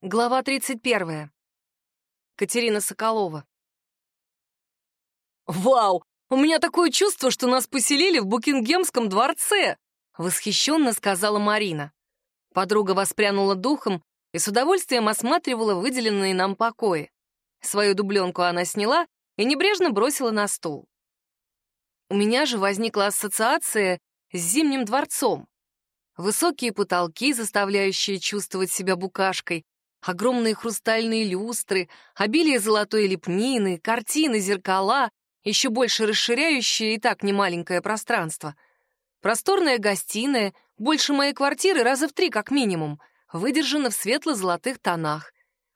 Глава 31. Катерина Соколова. «Вау! У меня такое чувство, что нас поселили в Букингемском дворце!» — восхищенно сказала Марина. Подруга воспрянула духом и с удовольствием осматривала выделенные нам покои. Свою дубленку она сняла и небрежно бросила на стул. У меня же возникла ассоциация с Зимним дворцом. Высокие потолки, заставляющие чувствовать себя букашкой, Огромные хрустальные люстры, обилие золотой лепнины, картины, зеркала, еще больше расширяющие и так немаленькое пространство. Просторная гостиная, больше моей квартиры раза в три как минимум, выдержана в светло-золотых тонах.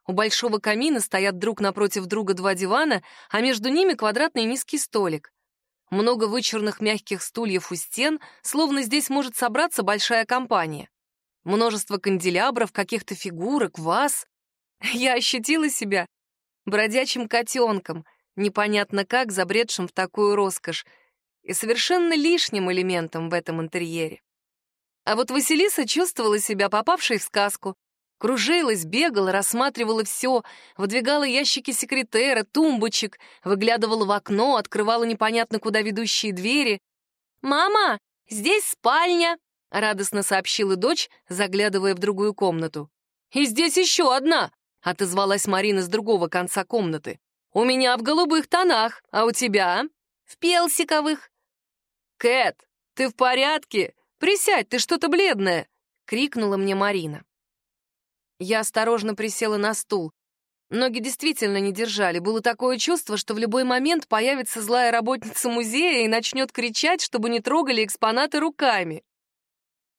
У большого камина стоят друг напротив друга два дивана, а между ними квадратный низкий столик. Много вычурных мягких стульев у стен, словно здесь может собраться большая компания множество канделябров, каких-то фигурок, ваз. Я ощутила себя бродячим котенком, непонятно как забредшим в такую роскошь, и совершенно лишним элементом в этом интерьере. А вот Василиса чувствовала себя попавшей в сказку. Кружилась, бегала, рассматривала все, выдвигала ящики секретера, тумбочек, выглядывала в окно, открывала непонятно куда ведущие двери. «Мама, здесь спальня!» — радостно сообщила дочь, заглядывая в другую комнату. «И здесь еще одна!» — отозвалась Марина с другого конца комнаты. «У меня в голубых тонах, а у тебя?» «В пелсиковых». «Кэт, ты в порядке? Присядь, ты что-то бледная!» — крикнула мне Марина. Я осторожно присела на стул. Ноги действительно не держали. Было такое чувство, что в любой момент появится злая работница музея и начнет кричать, чтобы не трогали экспонаты руками.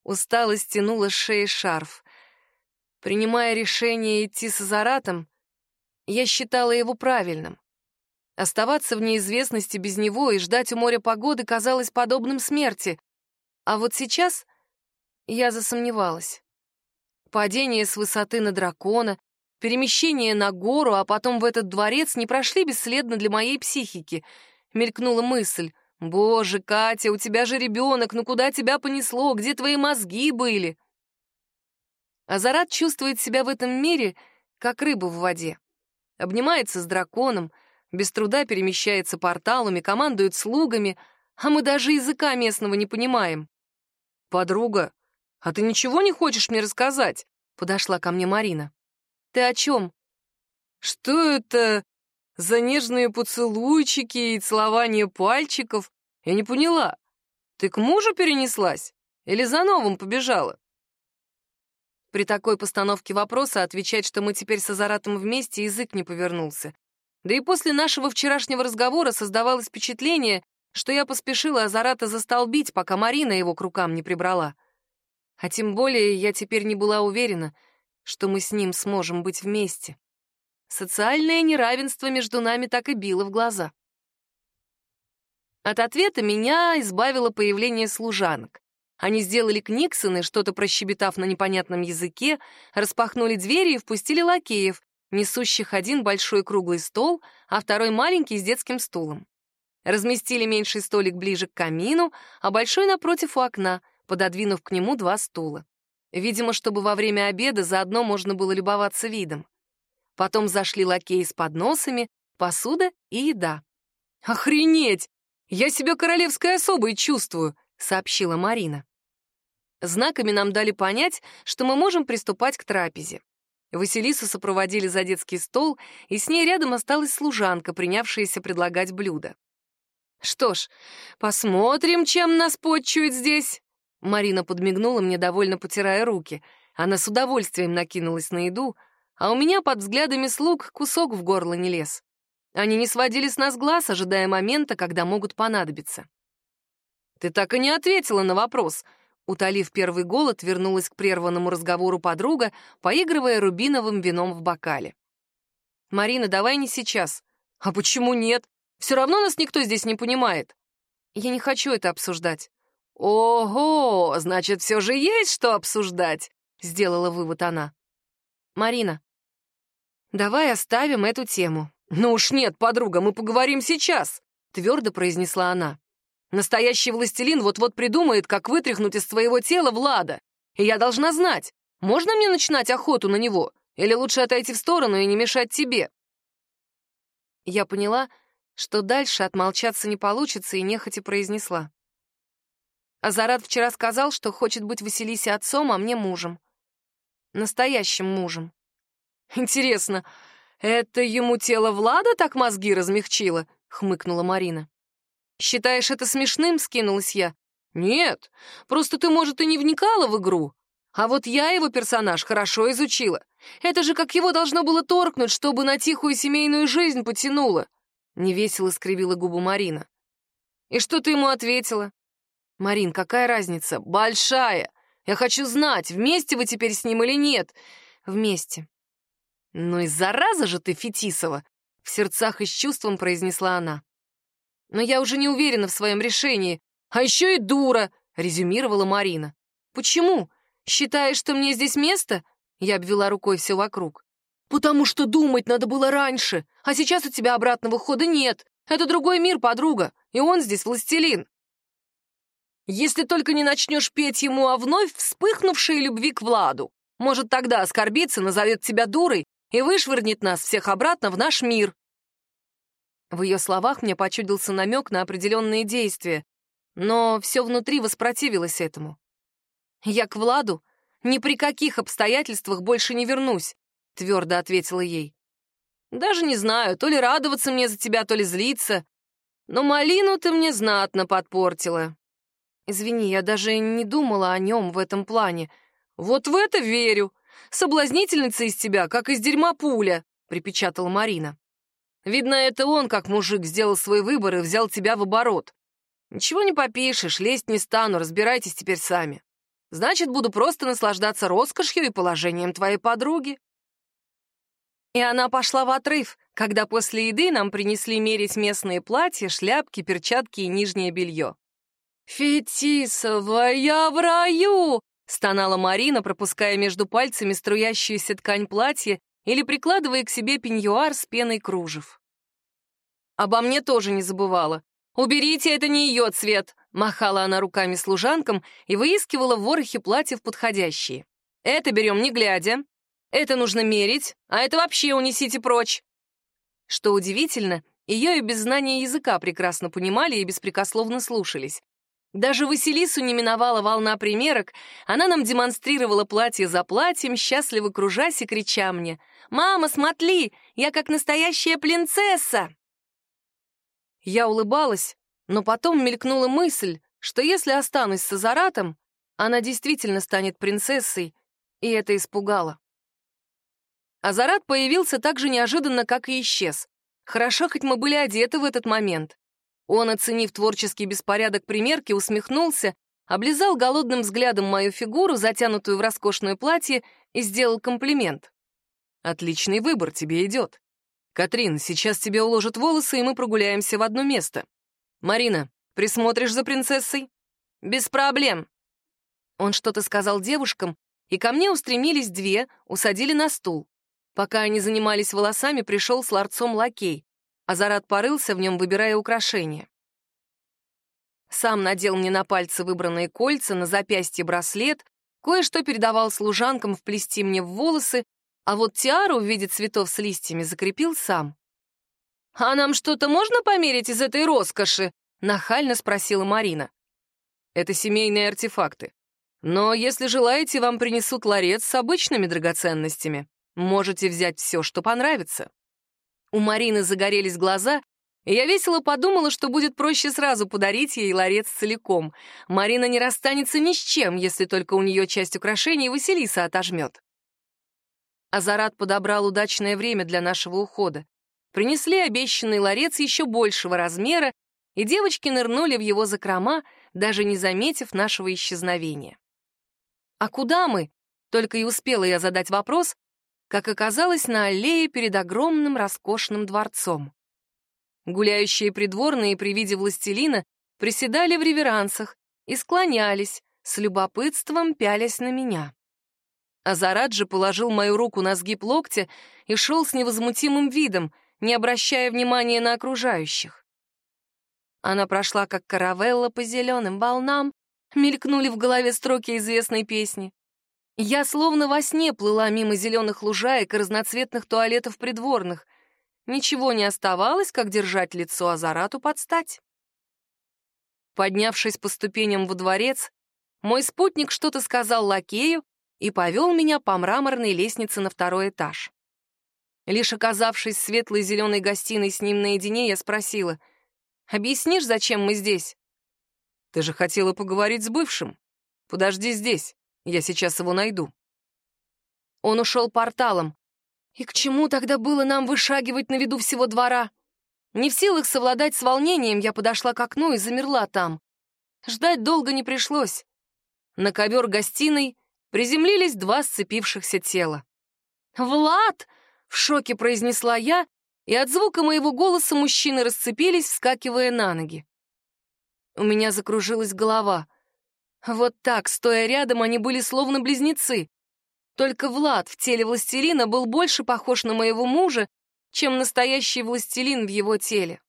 Устало стянула с шеи шарф. Принимая решение идти с Азаратом, я считала его правильным. Оставаться в неизвестности без него и ждать у моря погоды казалось подобным смерти. А вот сейчас я засомневалась. Падение с высоты на дракона, перемещение на гору, а потом в этот дворец не прошли бесследно для моей психики. Мелькнула мысль. «Боже, Катя, у тебя же ребенок, ну куда тебя понесло? Где твои мозги были?» Азарат чувствует себя в этом мире, как рыба в воде. Обнимается с драконом, без труда перемещается порталами, командует слугами, а мы даже языка местного не понимаем. «Подруга, а ты ничего не хочешь мне рассказать?» — подошла ко мне Марина. «Ты о чем?» «Что это за нежные поцелуйчики и целование пальчиков? Я не поняла. Ты к мужу перенеслась или за новым побежала? При такой постановке вопроса отвечать, что мы теперь с Азаратом вместе, язык не повернулся. Да и после нашего вчерашнего разговора создавалось впечатление, что я поспешила Азарата застолбить, пока Марина его к рукам не прибрала. А тем более я теперь не была уверена, что мы с ним сможем быть вместе. Социальное неравенство между нами так и било в глаза. От ответа меня избавило появление служанок. Они сделали книксоны, что-то прощебетав на непонятном языке, распахнули двери и впустили лакеев, несущих один большой круглый стол, а второй маленький с детским стулом. Разместили меньший столик ближе к камину, а большой напротив у окна, пододвинув к нему два стула. Видимо, чтобы во время обеда заодно можно было любоваться видом. Потом зашли лакеи с подносами, посуда и еда. «Охренеть! «Я себя королевской особой чувствую», — сообщила Марина. Знаками нам дали понять, что мы можем приступать к трапезе. Василису сопроводили за детский стол, и с ней рядом осталась служанка, принявшаяся предлагать блюда. «Что ж, посмотрим, чем нас подчует здесь». Марина подмигнула мне, довольно потирая руки. Она с удовольствием накинулась на еду, а у меня под взглядами слуг кусок в горло не лез. Они не сводили с нас глаз, ожидая момента, когда могут понадобиться. «Ты так и не ответила на вопрос», Утолив первый голод, вернулась к прерванному разговору подруга, поигрывая рубиновым вином в бокале. «Марина, давай не сейчас». «А почему нет? Все равно нас никто здесь не понимает». «Я не хочу это обсуждать». «Ого, значит, все же есть что обсуждать», — сделала вывод она. «Марина, давай оставим эту тему. «Ну уж нет, подруга, мы поговорим сейчас», — твердо произнесла она. «Настоящий властелин вот-вот придумает, как вытряхнуть из своего тела Влада. И я должна знать, можно мне начинать охоту на него? Или лучше отойти в сторону и не мешать тебе?» Я поняла, что дальше отмолчаться не получится, и нехотя произнесла. Азарат вчера сказал, что хочет быть Василисе отцом, а мне мужем. Настоящим мужем. Интересно, это ему тело Влада так мозги размягчило? Хмыкнула Марина. Считаешь это смешным? Скинулась я. Нет, просто ты, может, и не вникала в игру. А вот я его персонаж хорошо изучила. Это же как его должно было торкнуть, чтобы на тихую семейную жизнь потянуло. Невесело скривила губу Марина. И что ты ему ответила? Марин, какая разница? Большая. Я хочу знать, вместе вы теперь с ним или нет. Вместе. Ну и зараза же ты, Фетисова, в сердцах и с чувством произнесла она. Но я уже не уверена в своем решении. А еще и дура, резюмировала Марина. Почему? Считаешь, что мне здесь место? Я обвела рукой все вокруг. «Потому что думать надо было раньше, а сейчас у тебя обратного хода нет. Это другой мир, подруга, и он здесь властелин. Если только не начнешь петь ему о вновь вспыхнувшей любви к Владу. Может, тогда оскорбится, назовет тебя дурой и вышвырнет нас всех обратно в наш мир». В ее словах мне почудился намек на определенные действия, но все внутри воспротивилось этому. Я к Владу ни при каких обстоятельствах больше не вернусь», — твердо ответила ей. «Даже не знаю, то ли радоваться мне за тебя, то ли злиться. Но малину ты мне знатно подпортила». «Извини, я даже не думала о нем в этом плане. Вот в это верю. Соблазнительница из тебя, как из дерьма пуля», — припечатала Марина. «Видно, это он, как мужик, сделал свой выбор и взял тебя в оборот. Ничего не попишешь, лезть не стану, разбирайтесь теперь сами». Значит, буду просто наслаждаться роскошью и положением твоей подруги. И она пошла в отрыв, когда после еды нам принесли мерить местные платья, шляпки, перчатки и нижнее белье. «Фетисова, я в раю!» — стонала Марина, пропуская между пальцами струящуюся ткань платья или прикладывая к себе пеньюар с пеной кружев. Обо мне тоже не забывала. «Уберите, это не ее цвет!» — махала она руками служанкам и выискивала в ворохе платьев подходящие. «Это берем не глядя. Это нужно мерить, а это вообще унесите прочь!» Что удивительно, ее и без знания языка прекрасно понимали и беспрекословно слушались. Даже Василису не миновала волна примерок, она нам демонстрировала платье за платьем, счастливо кружась и крича мне «Мама, смотри, я как настоящая принцесса!» Я улыбалась, но потом мелькнула мысль, что если останусь с Азаратом, она действительно станет принцессой, и это испугало. Азарат появился так же неожиданно, как и исчез. Хорошо, хоть мы были одеты в этот момент. Он, оценив творческий беспорядок примерки, усмехнулся, облизал голодным взглядом мою фигуру, затянутую в роскошное платье, и сделал комплимент. «Отличный выбор, тебе идет. «Катрин, сейчас тебе уложат волосы, и мы прогуляемся в одно место. Марина, присмотришь за принцессой?» «Без проблем». Он что-то сказал девушкам, и ко мне устремились две, усадили на стул. Пока они занимались волосами, пришел с ларцом лакей. Азарат порылся в нем, выбирая украшения. Сам надел мне на пальцы выбранные кольца, на запястье браслет, кое-что передавал служанкам вплести мне в волосы, а вот тиару в виде цветов с листьями закрепил сам. «А нам что-то можно померить из этой роскоши?» — нахально спросила Марина. «Это семейные артефакты. Но если желаете, вам принесут ларец с обычными драгоценностями. Можете взять все, что понравится». У Марины загорелись глаза, и я весело подумала, что будет проще сразу подарить ей ларец целиком. Марина не расстанется ни с чем, если только у нее часть украшений Василиса отожмет. Азарат подобрал удачное время для нашего ухода. Принесли обещанный ларец еще большего размера, и девочки нырнули в его закрома, даже не заметив нашего исчезновения. «А куда мы?» — только и успела я задать вопрос, как оказалось на аллее перед огромным роскошным дворцом. Гуляющие придворные при виде властелина приседали в реверансах и склонялись, с любопытством пялясь на меня. Азарат же положил мою руку на сгиб локтя и шел с невозмутимым видом, не обращая внимания на окружающих. Она прошла, как каравелла по зеленым волнам, мелькнули в голове строки известной песни. Я словно во сне плыла мимо зеленых лужаек и разноцветных туалетов придворных. Ничего не оставалось, как держать лицо Азарату под стать. Поднявшись по ступеням во дворец, мой спутник что-то сказал лакею и повел меня по мраморной лестнице на второй этаж. Лишь оказавшись в светлой зеленой гостиной с ним наедине, я спросила, «Объяснишь, зачем мы здесь?» «Ты же хотела поговорить с бывшим. Подожди здесь». Я сейчас его найду. Он ушел порталом. И к чему тогда было нам вышагивать на виду всего двора? Не в силах совладать с волнением, я подошла к окну и замерла там. Ждать долго не пришлось. На ковер гостиной приземлились два сцепившихся тела. «Влад!» — в шоке произнесла я, и от звука моего голоса мужчины расцепились, вскакивая на ноги. У меня закружилась голова. Вот так, стоя рядом, они были словно близнецы. Только Влад в теле властелина был больше похож на моего мужа, чем настоящий властелин в его теле.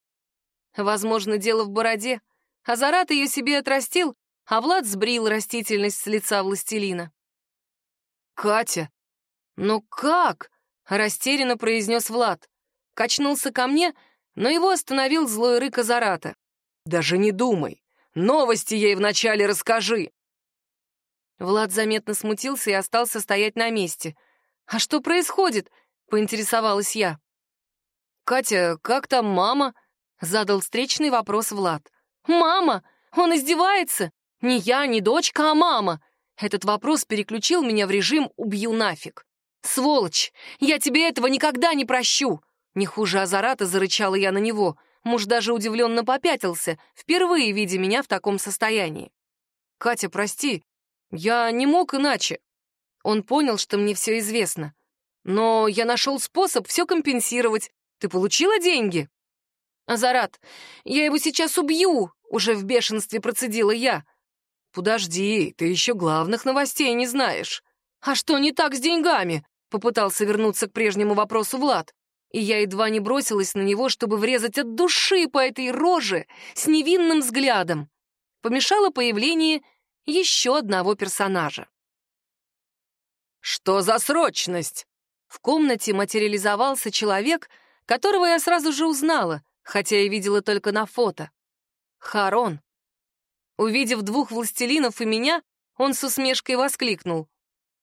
Возможно, дело в бороде. Азарат ее себе отрастил, а Влад сбрил растительность с лица властелина. «Катя, ну как?» — растерянно произнес Влад. Качнулся ко мне, но его остановил злой рык Азарата. «Даже не думай. Новости ей вначале расскажи!» Влад заметно смутился и остался стоять на месте. «А что происходит?» — поинтересовалась я. «Катя, как там мама?» — задал встречный вопрос Влад. «Мама? Он издевается? Не я, не дочка, а мама!» Этот вопрос переключил меня в режим «убью нафиг». «Сволочь! Я тебе этого никогда не прощу!» Не хуже Азарата зарычала я на него — Муж даже удивленно попятился, впервые видя меня в таком состоянии. «Катя, прости, я не мог иначе». Он понял, что мне все известно. «Но я нашел способ все компенсировать. Ты получила деньги?» «Азарат, я его сейчас убью!» — уже в бешенстве процедила я. «Подожди, ты еще главных новостей не знаешь». «А что не так с деньгами?» — попытался вернуться к прежнему вопросу Влад и я едва не бросилась на него, чтобы врезать от души по этой роже с невинным взглядом. Помешало появление еще одного персонажа. «Что за срочность?» В комнате материализовался человек, которого я сразу же узнала, хотя и видела только на фото. Харон. Увидев двух властелинов и меня, он с усмешкой воскликнул.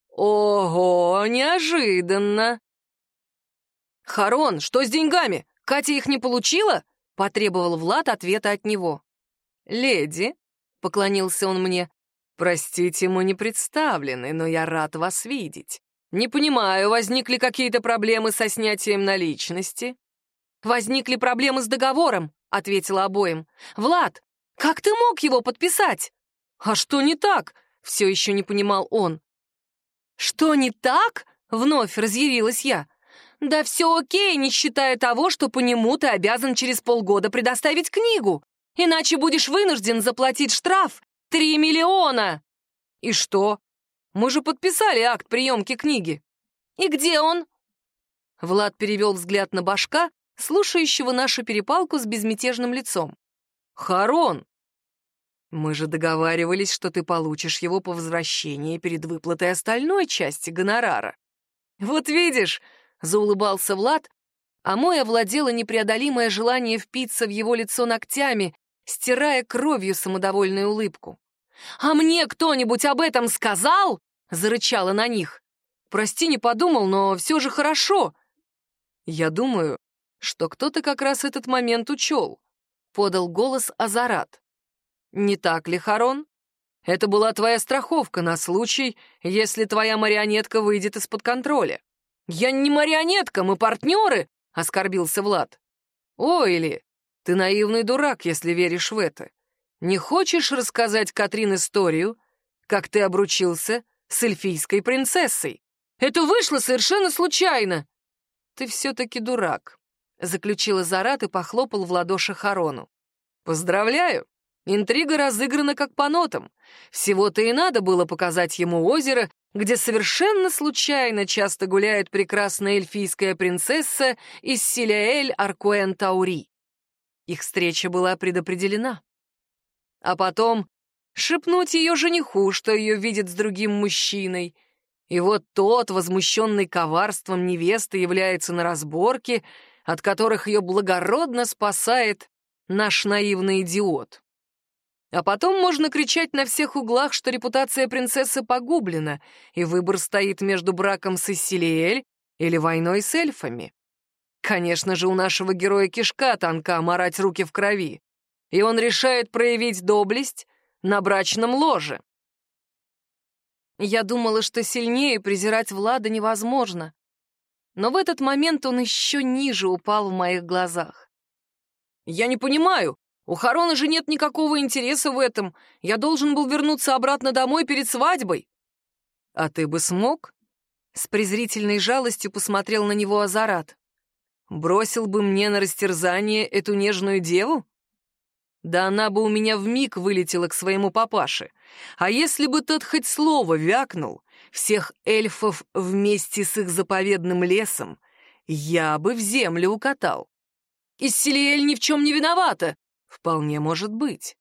«Ого, неожиданно!» «Харон, что с деньгами? Катя их не получила?» — потребовал Влад ответа от него. «Леди», — поклонился он мне, — «простите, мы не представлены, но я рад вас видеть. Не понимаю, возникли какие-то проблемы со снятием наличности?» «Возникли проблемы с договором», — ответила обоим. «Влад, как ты мог его подписать?» «А что не так?» — все еще не понимал он. «Что не так?» — вновь разъярилась я. «Да все окей, не считая того, что по нему ты обязан через полгода предоставить книгу, иначе будешь вынужден заплатить штраф три миллиона!» «И что? Мы же подписали акт приемки книги». «И где он?» Влад перевел взгляд на башка, слушающего нашу перепалку с безмятежным лицом. «Харон, мы же договаривались, что ты получишь его по возвращении перед выплатой остальной части гонорара. Вот видишь, заулыбался Влад, а мой овладело непреодолимое желание впиться в его лицо ногтями, стирая кровью самодовольную улыбку. «А мне кто-нибудь об этом сказал?» — зарычала на них. «Прости, не подумал, но все же хорошо». «Я думаю, что кто-то как раз этот момент учел», — подал голос Азарат. «Не так ли, Харон? Это была твоя страховка на случай, если твоя марионетка выйдет из-под контроля. «Я не марионетка, мы партнеры!» — оскорбился Влад. «Ой, или ты наивный дурак, если веришь в это. Не хочешь рассказать Катрин историю, как ты обручился с эльфийской принцессой? Это вышло совершенно случайно!» «Ты все-таки дурак», — заключила Зарат и похлопал в ладоши Харону. «Поздравляю! Интрига разыграна как по нотам. Всего-то и надо было показать ему озеро где совершенно случайно часто гуляет прекрасная эльфийская принцесса из Силиэль Аркуэн Таури. Их встреча была предопределена. А потом шепнуть ее жениху, что ее видит с другим мужчиной, И вот тот, возмущенный коварством невесты, является на разборке, от которых ее благородно спасает наш наивный идиот. А потом можно кричать на всех углах, что репутация принцессы погублена, и выбор стоит между браком с Иссилиэль или войной с эльфами. Конечно же, у нашего героя кишка тонка морать руки в крови, и он решает проявить доблесть на брачном ложе. Я думала, что сильнее презирать Влада невозможно. Но в этот момент он еще ниже упал в моих глазах. «Я не понимаю. У Харона же нет никакого интереса в этом. Я должен был вернуться обратно домой перед свадьбой». «А ты бы смог?» С презрительной жалостью посмотрел на него Азарат. «Бросил бы мне на растерзание эту нежную деву?» Да она бы у меня в миг вылетела к своему папаше. А если бы тот хоть слово вякнул, всех эльфов вместе с их заповедным лесом, я бы в землю укатал. Исселиэль ни в чем не виновата. Вполне может быть.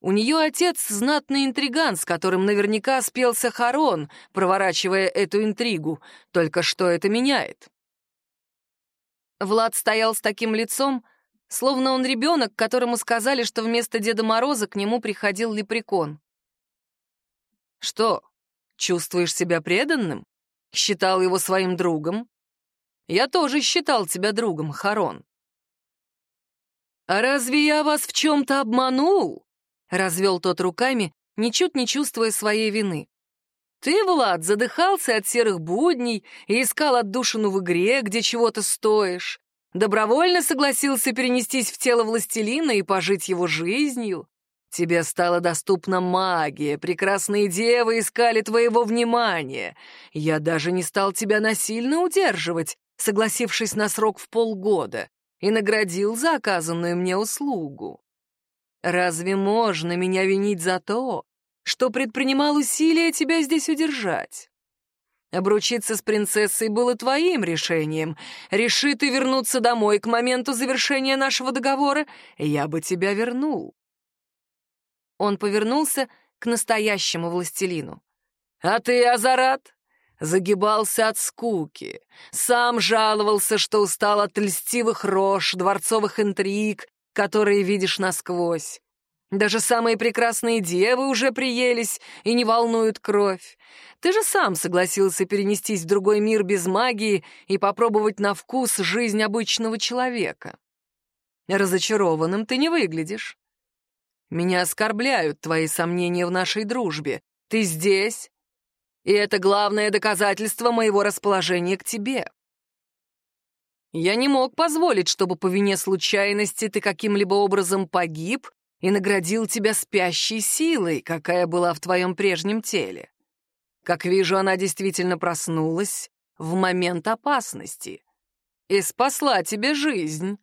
У нее отец знатный интриган, с которым наверняка спелся Харон, проворачивая эту интригу. Только что это меняет? Влад стоял с таким лицом, словно он ребенок, которому сказали, что вместо Деда Мороза к нему приходил лепрекон. «Что, чувствуешь себя преданным? Считал его своим другом? Я тоже считал тебя другом, Харон». «А разве я вас в чем-то обманул?» — развел тот руками, ничуть не чувствуя своей вины. «Ты, Влад, задыхался от серых будней и искал отдушину в игре, где чего-то стоишь. Добровольно согласился перенестись в тело властелина и пожить его жизнью. Тебе стала доступна магия, прекрасные девы искали твоего внимания. Я даже не стал тебя насильно удерживать, согласившись на срок в полгода, и наградил за оказанную мне услугу. Разве можно меня винить за то, что предпринимал усилия тебя здесь удержать? Обручиться с принцессой было твоим решением. Реши ты вернуться домой к моменту завершения нашего договора, я бы тебя вернул. Он повернулся к настоящему властелину. А ты, Азарат, загибался от скуки, сам жаловался, что устал от льстивых рож, дворцовых интриг, которые видишь насквозь. Даже самые прекрасные девы уже приелись и не волнуют кровь. Ты же сам согласился перенестись в другой мир без магии и попробовать на вкус жизнь обычного человека. Разочарованным ты не выглядишь. Меня оскорбляют твои сомнения в нашей дружбе. Ты здесь, и это главное доказательство моего расположения к тебе. Я не мог позволить, чтобы по вине случайности ты каким-либо образом погиб и наградил тебя спящей силой, какая была в твоем прежнем теле. Как вижу, она действительно проснулась в момент опасности и спасла тебе жизнь.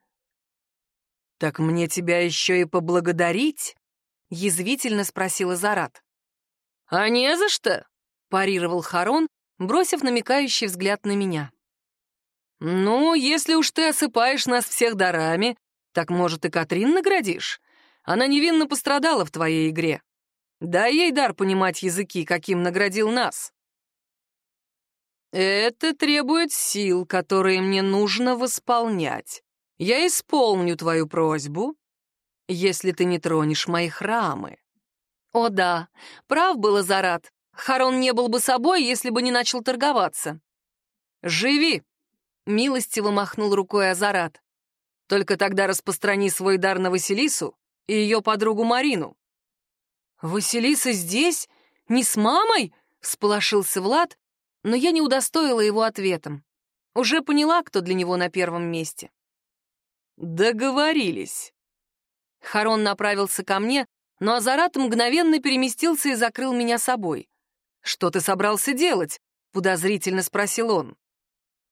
Так мне тебя еще и поблагодарить? Язвительно спросила Зарат. А не за что, парировал Харон, бросив намекающий взгляд на меня. «Ну, если уж ты осыпаешь нас всех дарами, так, может, и Катрин наградишь? Она невинно пострадала в твоей игре. Дай ей дар понимать языки, каким наградил нас. Это требует сил, которые мне нужно восполнять. Я исполню твою просьбу, если ты не тронешь мои храмы. О да, прав был Азарат. Харон не был бы собой, если бы не начал торговаться. Живи, милостиво махнул рукой Азарат. Только тогда распространи свой дар на Василису, и ее подругу Марину. «Василиса здесь? Не с мамой?» — всполошился Влад, но я не удостоила его ответом. Уже поняла, кто для него на первом месте. «Договорились». Харон направился ко мне, но Азарат мгновенно переместился и закрыл меня собой. «Что ты собрался делать?» — подозрительно спросил он.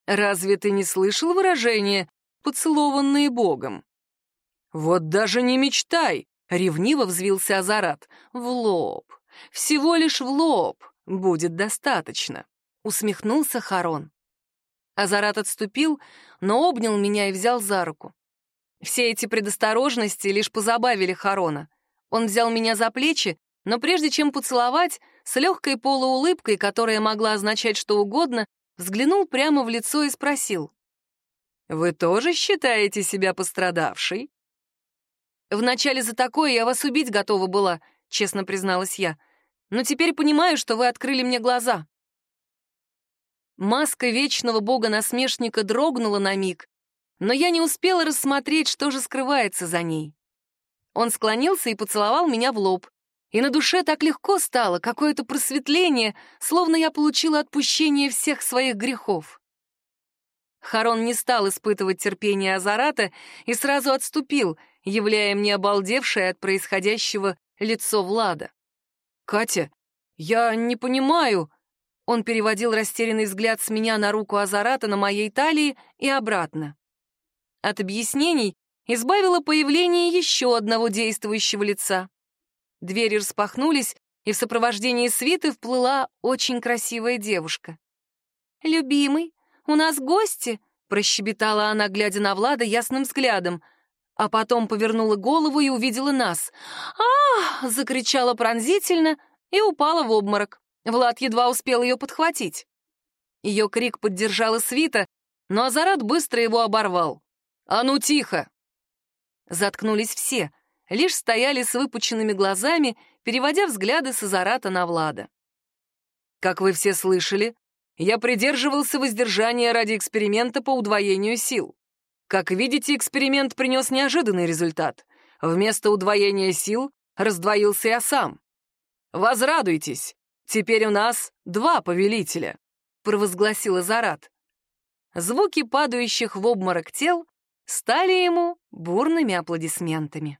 «Разве ты не слышал выражение «поцелованные Богом»?» «Вот даже не мечтай!» — ревниво взвился Азарат. «В лоб. Всего лишь в лоб. Будет достаточно», — усмехнулся Харон. Азарат отступил, но обнял меня и взял за руку. Все эти предосторожности лишь позабавили Харона. Он взял меня за плечи, но прежде чем поцеловать, с легкой полуулыбкой, которая могла означать что угодно, взглянул прямо в лицо и спросил. «Вы тоже считаете себя пострадавшей?» «Вначале за такое я вас убить готова была», — честно призналась я. «Но теперь понимаю, что вы открыли мне глаза». Маска вечного бога-насмешника дрогнула на миг, но я не успела рассмотреть, что же скрывается за ней. Он склонился и поцеловал меня в лоб. И на душе так легко стало, какое-то просветление, словно я получила отпущение всех своих грехов. Харон не стал испытывать терпение Азарата и сразу отступил, являя мне обалдевшее от происходящего лицо Влада. «Катя, я не понимаю...» Он переводил растерянный взгляд с меня на руку Азарата на моей талии и обратно. От объяснений избавило появление еще одного действующего лица. Двери распахнулись, и в сопровождении свиты вплыла очень красивая девушка. «Любимый, у нас гости!» — прощебетала она, глядя на Влада ясным взглядом, а потом повернула голову и увидела нас. а закричала пронзительно и упала в обморок. Влад едва успел ее подхватить. Ее крик поддержала свита, но Азарат быстро его оборвал. «А ну тихо!» Заткнулись все, лишь стояли с выпученными глазами, переводя взгляды с Азарата на Влада. «Как вы все слышали, я придерживался воздержания ради эксперимента по удвоению сил. Как видите, эксперимент принес неожиданный результат. Вместо удвоения сил раздвоился я сам. Возрадуйтесь, теперь у нас два повелителя», — провозгласил Азарат. Звуки падающих в обморок тел стали ему бурными аплодисментами.